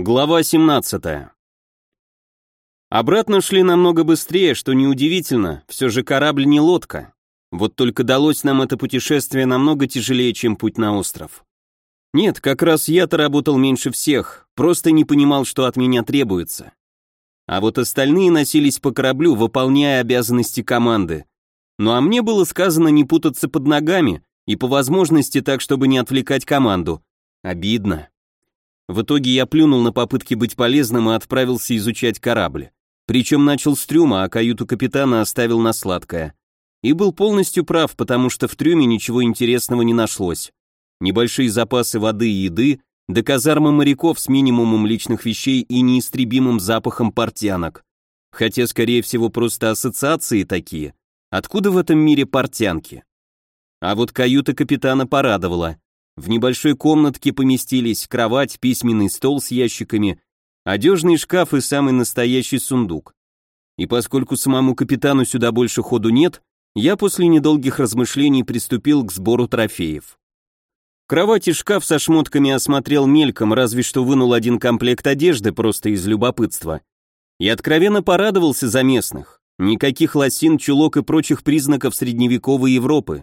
Глава 17. Обратно шли намного быстрее, что неудивительно, все же корабль не лодка. Вот только далось нам это путешествие намного тяжелее, чем путь на остров. Нет, как раз я-то работал меньше всех, просто не понимал, что от меня требуется. А вот остальные носились по кораблю, выполняя обязанности команды. Ну а мне было сказано не путаться под ногами и по возможности так, чтобы не отвлекать команду. Обидно. В итоге я плюнул на попытки быть полезным и отправился изучать корабль. Причем начал с трюма, а каюту капитана оставил на сладкое. И был полностью прав, потому что в трюме ничего интересного не нашлось. Небольшие запасы воды и еды, до казармы моряков с минимумом личных вещей и неистребимым запахом портянок. Хотя, скорее всего, просто ассоциации такие. Откуда в этом мире портянки? А вот каюта капитана порадовала. В небольшой комнатке поместились кровать, письменный стол с ящиками, одежный шкаф и самый настоящий сундук. И поскольку самому капитану сюда больше ходу нет, я после недолгих размышлений приступил к сбору трофеев. Кровать и шкаф со шмотками осмотрел мельком, разве что вынул один комплект одежды просто из любопытства. И откровенно порадовался за местных. Никаких лосин, чулок и прочих признаков средневековой Европы.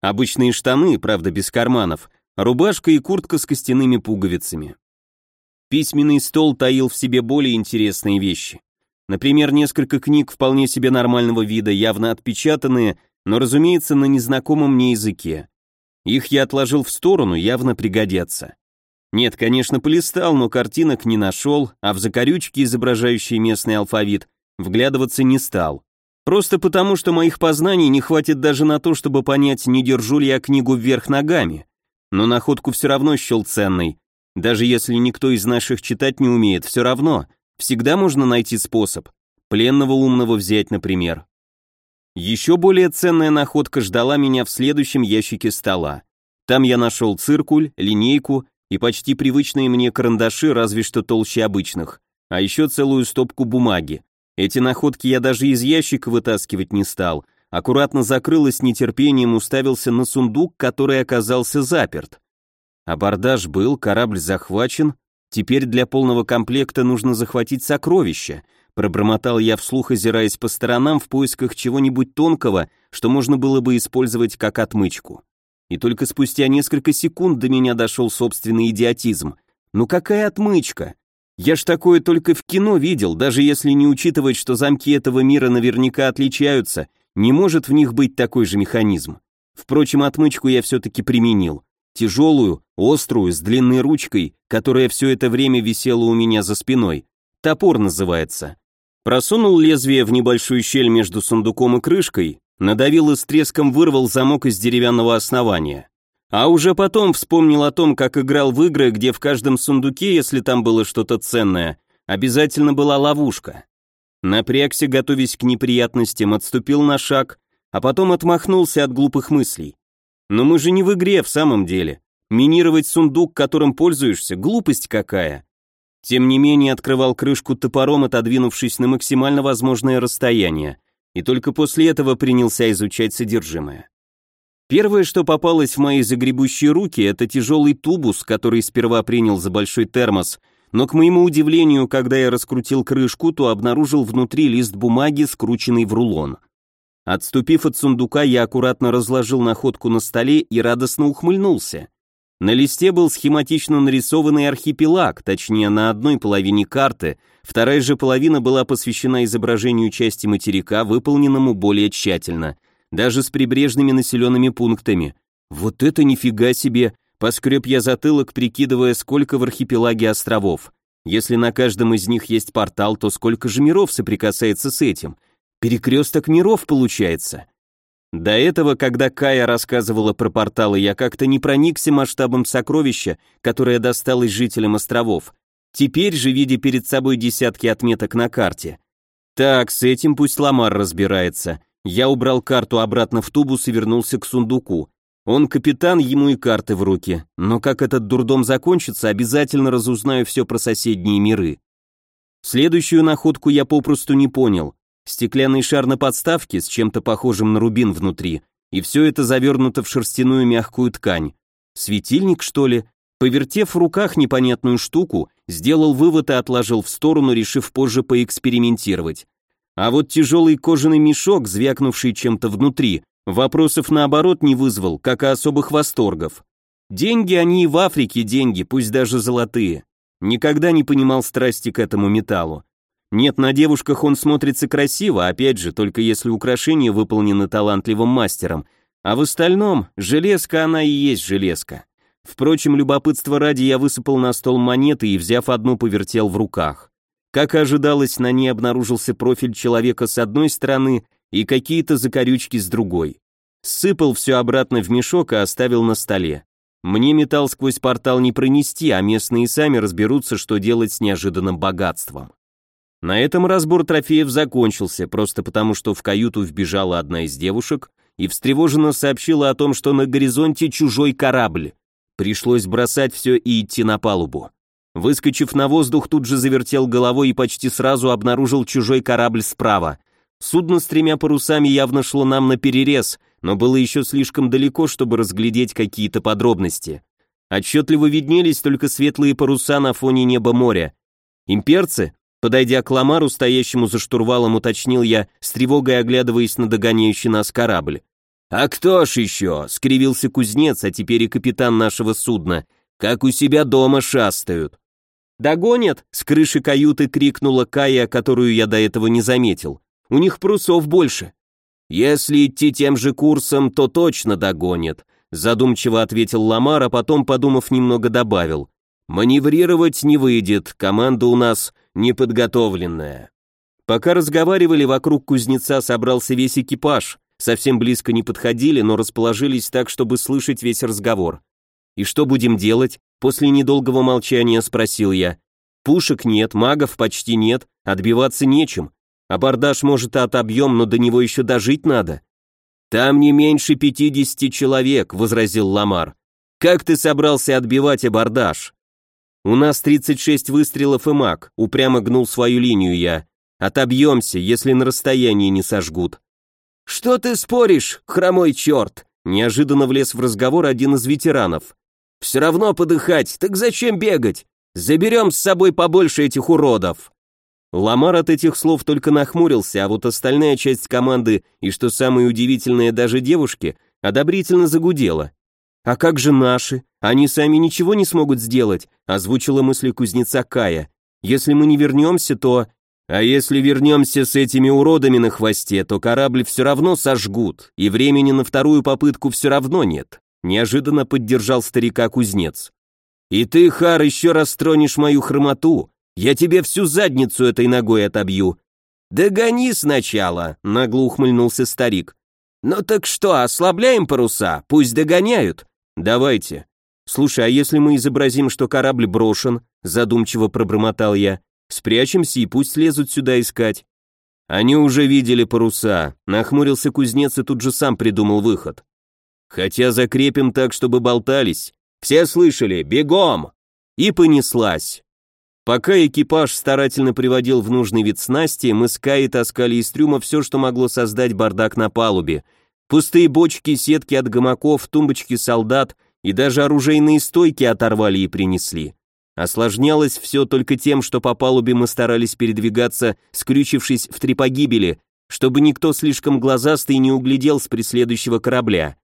Обычные штаны, правда без карманов, рубашка и куртка с костяными пуговицами. Письменный стол таил в себе более интересные вещи. Например, несколько книг вполне себе нормального вида, явно отпечатанные, но, разумеется, на незнакомом мне языке. Их я отложил в сторону, явно пригодятся. Нет, конечно, полистал, но картинок не нашел, а в закорючки, изображающие местный алфавит, вглядываться не стал. Просто потому, что моих познаний не хватит даже на то, чтобы понять, не держу ли я книгу вверх ногами но находку все равно счел ценной. Даже если никто из наших читать не умеет, все равно, всегда можно найти способ. Пленного умного взять, например. Еще более ценная находка ждала меня в следующем ящике стола. Там я нашел циркуль, линейку и почти привычные мне карандаши, разве что толще обычных, а еще целую стопку бумаги. Эти находки я даже из ящика вытаскивать не стал, аккуратно закрыл нетерпением уставился на сундук, который оказался заперт. Абордаж был, корабль захвачен, теперь для полного комплекта нужно захватить сокровища, пробормотал я вслух, озираясь по сторонам в поисках чего-нибудь тонкого, что можно было бы использовать как отмычку. И только спустя несколько секунд до меня дошел собственный идиотизм. Ну какая отмычка? Я ж такое только в кино видел, даже если не учитывать, что замки этого мира наверняка отличаются, не может в них быть такой же механизм. Впрочем, отмычку я все-таки применил. Тяжелую, острую, с длинной ручкой, которая все это время висела у меня за спиной. Топор называется. Просунул лезвие в небольшую щель между сундуком и крышкой, надавил и с треском вырвал замок из деревянного основания. А уже потом вспомнил о том, как играл в игры, где в каждом сундуке, если там было что-то ценное, обязательно была ловушка. Напрягся, готовясь к неприятностям, отступил на шаг, а потом отмахнулся от глупых мыслей. Но мы же не в игре в самом деле. Минировать сундук, которым пользуешься, глупость какая. Тем не менее открывал крышку топором, отодвинувшись на максимально возможное расстояние, и только после этого принялся изучать содержимое. Первое, что попалось в мои загребущие руки, это тяжелый тубус, который сперва принял за большой термос но к моему удивлению, когда я раскрутил крышку, то обнаружил внутри лист бумаги, скрученный в рулон. Отступив от сундука, я аккуратно разложил находку на столе и радостно ухмыльнулся. На листе был схематично нарисованный архипелаг, точнее на одной половине карты, вторая же половина была посвящена изображению части материка, выполненному более тщательно, даже с прибрежными населенными пунктами. Вот это нифига себе! Поскреб я затылок, прикидывая, сколько в архипелаге островов. Если на каждом из них есть портал, то сколько же миров соприкасается с этим? Перекресток миров получается. До этого, когда Кая рассказывала про порталы, я как-то не проникся масштабом сокровища, которое досталось жителям островов. Теперь же, видя перед собой десятки отметок на карте. Так, с этим пусть Ламар разбирается. Я убрал карту обратно в тубус и вернулся к сундуку. Он капитан, ему и карты в руки, но как этот дурдом закончится, обязательно разузнаю все про соседние миры. Следующую находку я попросту не понял. Стеклянный шар на подставке с чем-то похожим на рубин внутри, и все это завернуто в шерстяную мягкую ткань. Светильник, что ли? Повертев в руках непонятную штуку, сделал вывод и отложил в сторону, решив позже поэкспериментировать. А вот тяжелый кожаный мешок, звякнувший чем-то внутри, вопросов наоборот не вызвал, как и особых восторгов. Деньги они и в Африке деньги, пусть даже золотые. Никогда не понимал страсти к этому металлу. Нет, на девушках он смотрится красиво, опять же, только если украшение выполнено талантливым мастером, а в остальном железка она и есть железка. Впрочем, любопытство ради я высыпал на стол монеты и, взяв одну, повертел в руках. Как и ожидалось, на ней обнаружился профиль человека с одной стороны и какие-то закорючки с другой. Сыпал все обратно в мешок и оставил на столе. Мне металл сквозь портал не пронести, а местные сами разберутся, что делать с неожиданным богатством. На этом разбор трофеев закончился, просто потому что в каюту вбежала одна из девушек и встревоженно сообщила о том, что на горизонте чужой корабль. Пришлось бросать все и идти на палубу. Выскочив на воздух, тут же завертел головой и почти сразу обнаружил чужой корабль справа. Судно с тремя парусами явно шло нам на перерез, но было еще слишком далеко, чтобы разглядеть какие-то подробности. Отчетливо виднелись только светлые паруса на фоне неба моря. Имперцы? Подойдя к Ламару, стоящему за штурвалом, уточнил я, с тревогой оглядываясь на догоняющий нас корабль. «А кто ж еще?» — скривился кузнец, а теперь и капитан нашего судна. «Как у себя дома шастают». «Догонят!» — с крыши каюты крикнула Кая, которую я до этого не заметил. «У них прусов больше». «Если идти тем же курсом, то точно догонят», — задумчиво ответил Ламар, а потом, подумав немного, добавил. «Маневрировать не выйдет, команда у нас неподготовленная». Пока разговаривали, вокруг кузнеца собрался весь экипаж, совсем близко не подходили, но расположились так, чтобы слышать весь разговор. «И что будем делать?» После недолгого молчания спросил я. «Пушек нет, магов почти нет, отбиваться нечем. Абордаж, может, отобьем, но до него еще дожить надо». «Там не меньше пятидесяти человек», — возразил Ламар. «Как ты собрался отбивать абордаж?» «У нас 36 выстрелов и маг», — упрямо гнул свою линию я. «Отобьемся, если на расстоянии не сожгут». «Что ты споришь, хромой черт?» Неожиданно влез в разговор один из ветеранов. «Все равно подыхать, так зачем бегать? Заберем с собой побольше этих уродов!» Ламар от этих слов только нахмурился, а вот остальная часть команды, и что самое удивительное, даже девушки, одобрительно загудела. «А как же наши? Они сами ничего не смогут сделать», озвучила мысли кузнеца Кая. «Если мы не вернемся, то...» А если вернемся с этими уродами на хвосте, то корабль все равно сожгут, и времени на вторую попытку все равно нет», неожиданно поддержал старика кузнец. «И ты, Хар, еще раз тронешь мою хромоту, я тебе всю задницу этой ногой отобью». «Догони сначала», — нагло ухмыльнулся старик. «Ну так что, ослабляем паруса, пусть догоняют». «Давайте». «Слушай, а если мы изобразим, что корабль брошен?» задумчиво пробормотал я. Спрячемся и пусть лезут сюда искать. Они уже видели паруса. Нахмурился кузнец и тут же сам придумал выход. Хотя закрепим так, чтобы болтались. Все слышали, бегом! И понеслась. Пока экипаж старательно приводил в нужный вид снасти, мы с Каей таскали из трюма все, что могло создать бардак на палубе. Пустые бочки, сетки от гамаков, тумбочки солдат и даже оружейные стойки оторвали и принесли. Осложнялось все только тем, что по палубе мы старались передвигаться, скрючившись в три погибели, чтобы никто слишком глазастый не углядел с преследующего корабля.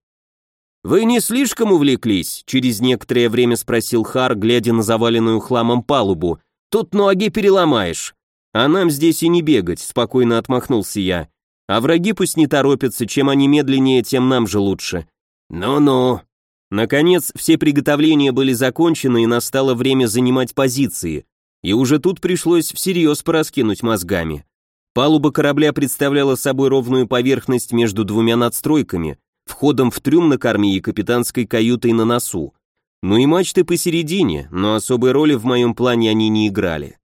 «Вы не слишком увлеклись?» — через некоторое время спросил Хар, глядя на заваленную хламом палубу. «Тут ноги переломаешь». «А нам здесь и не бегать», — спокойно отмахнулся я. «А враги пусть не торопятся, чем они медленнее, тем нам же лучше». «Ну-ну», Наконец, все приготовления были закончены и настало время занимать позиции, и уже тут пришлось всерьез пораскинуть мозгами. Палуба корабля представляла собой ровную поверхность между двумя надстройками, входом в трюм на корме и капитанской каютой на носу. Ну и мачты посередине, но особой роли в моем плане они не играли.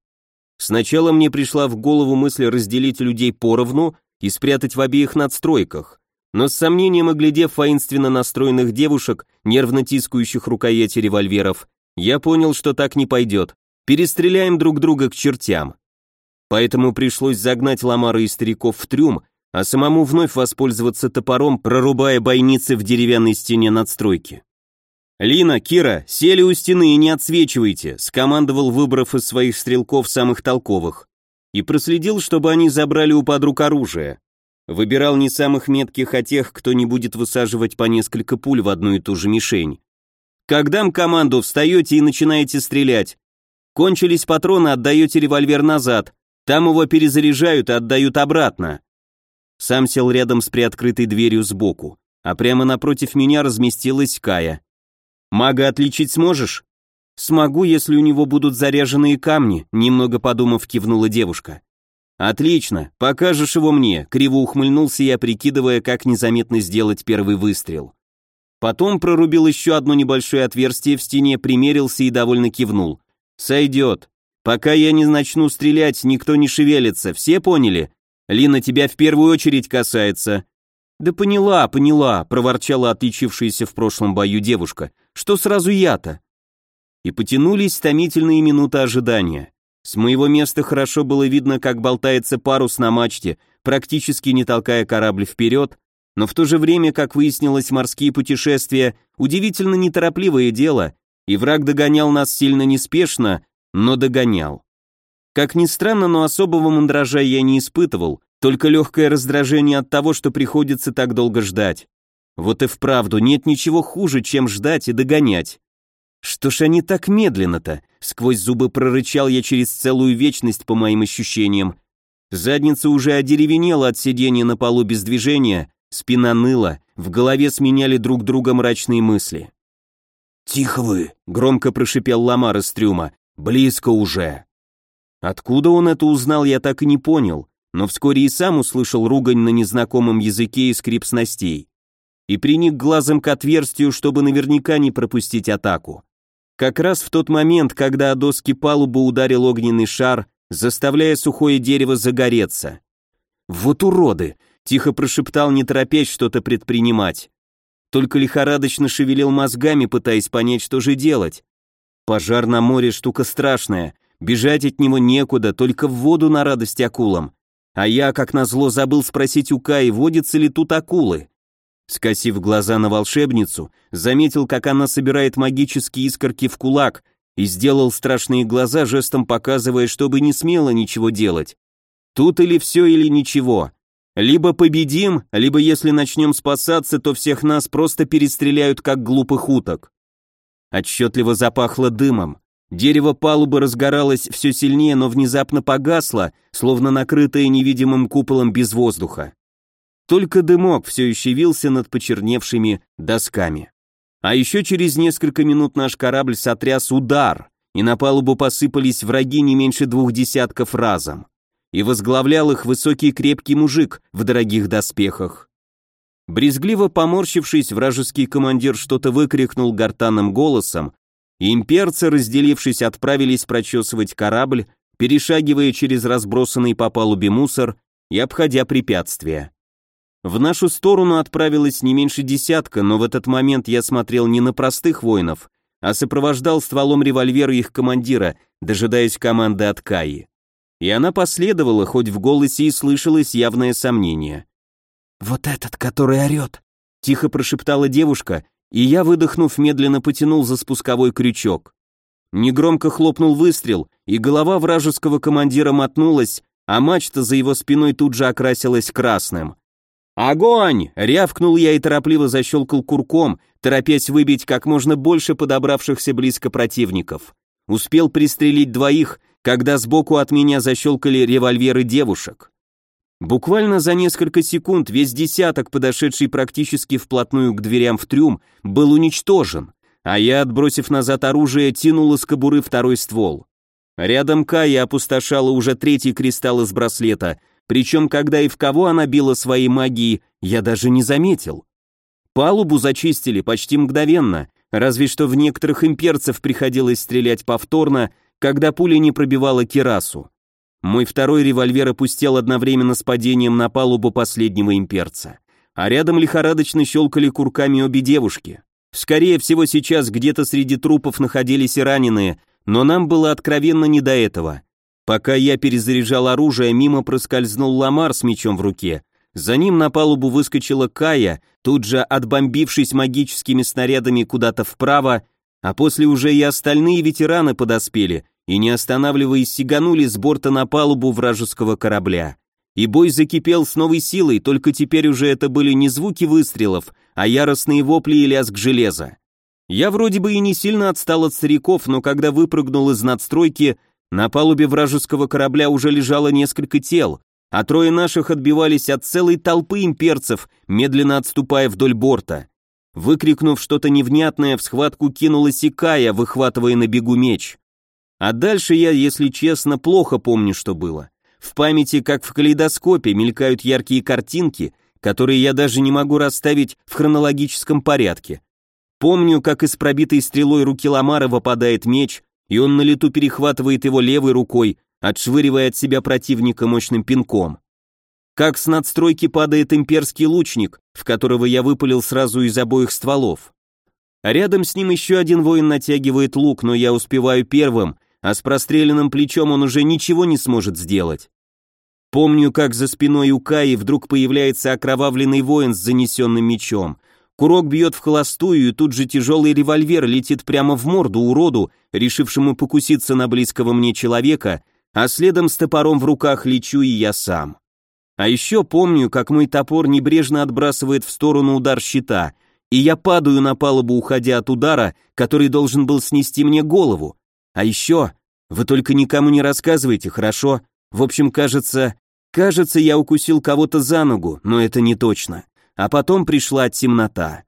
Сначала мне пришла в голову мысль разделить людей поровну и спрятать в обеих надстройках, но с сомнением оглядев воинственно настроенных девушек, нервно тискающих рукояти револьверов, я понял, что так не пойдет. Перестреляем друг друга к чертям. Поэтому пришлось загнать Ламара и стариков в трюм, а самому вновь воспользоваться топором, прорубая бойницы в деревянной стене надстройки. «Лина, Кира, сели у стены и не отсвечивайте», скомандовал, выбрав из своих стрелков самых толковых, и проследил, чтобы они забрали у подруг оружие. Выбирал не самых метких, а тех, кто не будет высаживать по несколько пуль в одну и ту же мишень. Как дам команду, встаете и начинаете стрелять. Кончились патроны, отдаете револьвер назад. Там его перезаряжают и отдают обратно. Сам сел рядом с приоткрытой дверью сбоку, а прямо напротив меня разместилась Кая. Мага отличить сможешь? Смогу, если у него будут заряженные камни, немного подумав, кивнула девушка. Отлично, покажешь его мне, криво ухмыльнулся я, прикидывая, как незаметно сделать первый выстрел. Потом прорубил еще одно небольшое отверстие в стене, примерился и довольно кивнул. Сойдет. Пока я не начну стрелять, никто не шевелится, все поняли? Лина, тебя в первую очередь касается. Да поняла, поняла, проворчала отличившаяся в прошлом бою девушка. Что сразу я-то? И потянулись томительные минуты ожидания. С моего места хорошо было видно, как болтается парус на мачте, практически не толкая корабль вперед, но в то же время, как выяснилось, морские путешествия – удивительно неторопливое дело, и враг догонял нас сильно неспешно, но догонял. Как ни странно, но особого мандража я не испытывал, только легкое раздражение от того, что приходится так долго ждать. Вот и вправду нет ничего хуже, чем ждать и догонять. Что ж они так медленно-то? Сквозь зубы прорычал я через целую вечность по моим ощущениям. Задница уже одеревенела от сидения на полу без движения, спина ныла, в голове сменяли друг друга мрачные мысли. «Тихо вы!» — громко прошипел Ламар из трюма. «Близко уже!» Откуда он это узнал, я так и не понял, но вскоре и сам услышал ругань на незнакомом языке и скрип снастей и приник глазом к отверстию, чтобы наверняка не пропустить атаку. Как раз в тот момент, когда о доски палубы ударил огненный шар, заставляя сухое дерево загореться. «Вот уроды!» — тихо прошептал, не торопясь что-то предпринимать. Только лихорадочно шевелил мозгами, пытаясь понять, что же делать. Пожар на море штука страшная, бежать от него некуда, только в воду на радость акулам. А я, как назло, забыл спросить у Каи, водятся ли тут акулы. Скосив глаза на волшебницу, заметил, как она собирает магические искорки в кулак и сделал страшные глаза, жестом показывая, чтобы не смело ничего делать. Тут или все, или ничего. Либо победим, либо если начнем спасаться, то всех нас просто перестреляют, как глупых уток. Отчетливо запахло дымом. Дерево палубы разгоралось все сильнее, но внезапно погасло, словно накрытое невидимым куполом без воздуха. Только дымок все еще вился над почерневшими досками. А еще через несколько минут наш корабль сотряс удар, и на палубу посыпались враги не меньше двух десятков разом. И возглавлял их высокий крепкий мужик в дорогих доспехах. Брезгливо поморщившись, вражеский командир что-то выкрикнул гортанным голосом, имперцы, разделившись, отправились прочесывать корабль, перешагивая через разбросанный по палубе мусор и обходя препятствия. В нашу сторону отправилось не меньше десятка, но в этот момент я смотрел не на простых воинов, а сопровождал стволом револьвера их командира, дожидаясь команды от Каи. И она последовала, хоть в голосе и слышалось явное сомнение. «Вот этот, который орет!» — тихо прошептала девушка, и я, выдохнув, медленно потянул за спусковой крючок. Негромко хлопнул выстрел, и голова вражеского командира мотнулась, а мачта за его спиной тут же окрасилась красным. «Огонь!» — рявкнул я и торопливо защелкал курком, торопясь выбить как можно больше подобравшихся близко противников. Успел пристрелить двоих, когда сбоку от меня защелкали револьверы девушек. Буквально за несколько секунд весь десяток, подошедший практически вплотную к дверям в трюм, был уничтожен, а я, отбросив назад оружие, тянул из кобуры второй ствол. Рядом Кая опустошала уже третий кристалл из браслета — причем когда и в кого она била своей магией, я даже не заметил. Палубу зачистили почти мгновенно, разве что в некоторых имперцев приходилось стрелять повторно, когда пуля не пробивала кирасу. Мой второй револьвер опустел одновременно с падением на палубу последнего имперца. А рядом лихорадочно щелкали курками обе девушки. Скорее всего, сейчас где-то среди трупов находились и раненые, но нам было откровенно не до этого. Пока я перезаряжал оружие, мимо проскользнул Ламар с мечом в руке, За ним на палубу выскочила Кая, тут же отбомбившись магическими снарядами куда-то вправо, а после уже и остальные ветераны подоспели и, не останавливаясь, сиганули с борта на палубу вражеского корабля. И бой закипел с новой силой, только теперь уже это были не звуки выстрелов, а яростные вопли и лязг железа. Я вроде бы и не сильно отстал от стариков, но когда выпрыгнул из надстройки, на палубе вражеского корабля уже лежало несколько тел, а трое наших отбивались от целой толпы имперцев, медленно отступая вдоль борта. Выкрикнув что-то невнятное, в схватку кинулась Кая, выхватывая на бегу меч. А дальше я, если честно, плохо помню, что было. В памяти, как в калейдоскопе, мелькают яркие картинки, которые я даже не могу расставить в хронологическом порядке. Помню, как из пробитой стрелой руки Ламара выпадает меч, и он на лету перехватывает его левой рукой, отшвыривая от себя противника мощным пинком. Как с надстройки падает имперский лучник, в которого я выпалил сразу из обоих стволов. рядом с ним еще один воин натягивает лук, но я успеваю первым, а с простреленным плечом он уже ничего не сможет сделать. Помню, как за спиной у Каи вдруг появляется окровавленный воин с занесенным мечом. Курок бьет в холостую, и тут же тяжелый револьвер летит прямо в морду уроду, решившему покуситься на близкого мне человека, а следом с топором в руках лечу и я сам. А еще помню, как мой топор небрежно отбрасывает в сторону удар щита, и я падаю на палубу, уходя от удара, который должен был снести мне голову. А еще, вы только никому не рассказывайте, хорошо? В общем, кажется, кажется, я укусил кого-то за ногу, но это не точно. А потом пришла темнота.